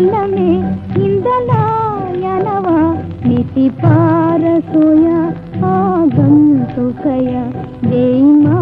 நலமே இந்த நாயனவா நிதி பாரசோய ஆகந்துகைய தெய்மா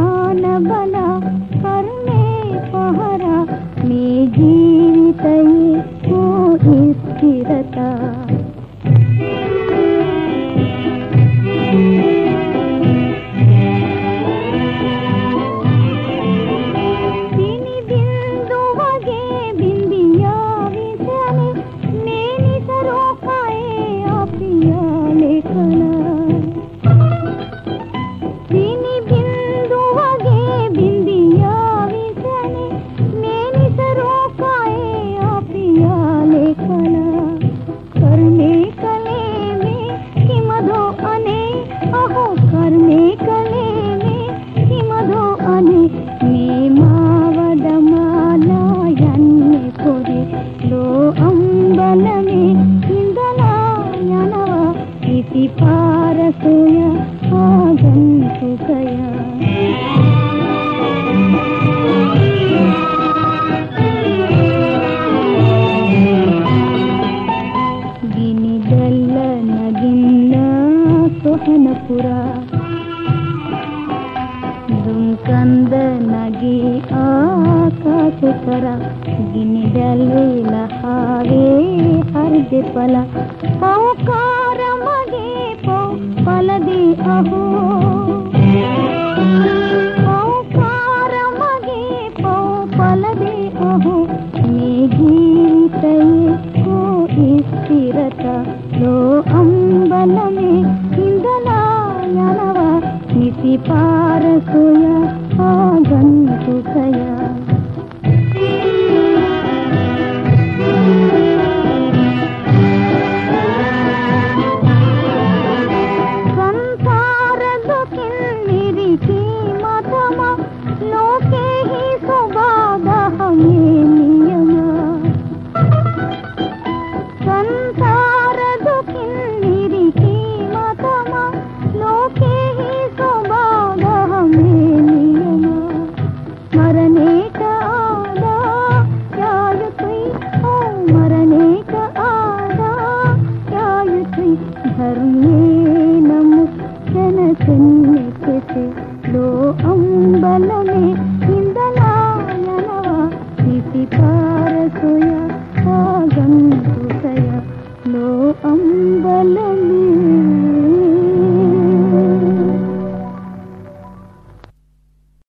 ಪುರ. ದುಮ್ಕಂದ ನಗಿ ಆಕಾಶಕರ ಗಿನಿದಲ್ಲಿಲ ಹಾವೇ ಹರಿದೆ ಫಲ. ಪೌಕಾರ ಮಗೆ ಪೌ ಫಲದಿ ಅಹೋ. ನಿನ್ನೆ ಕೆಸೆ ಲೋ ಅಂಬಲನೆ ಇಂದಲಾಯನವ ಸ್ಥಿತಿ ಪಾರಸೊಯ ಆಗಂತುಸಯ ಲೋ ಅಂಬಲ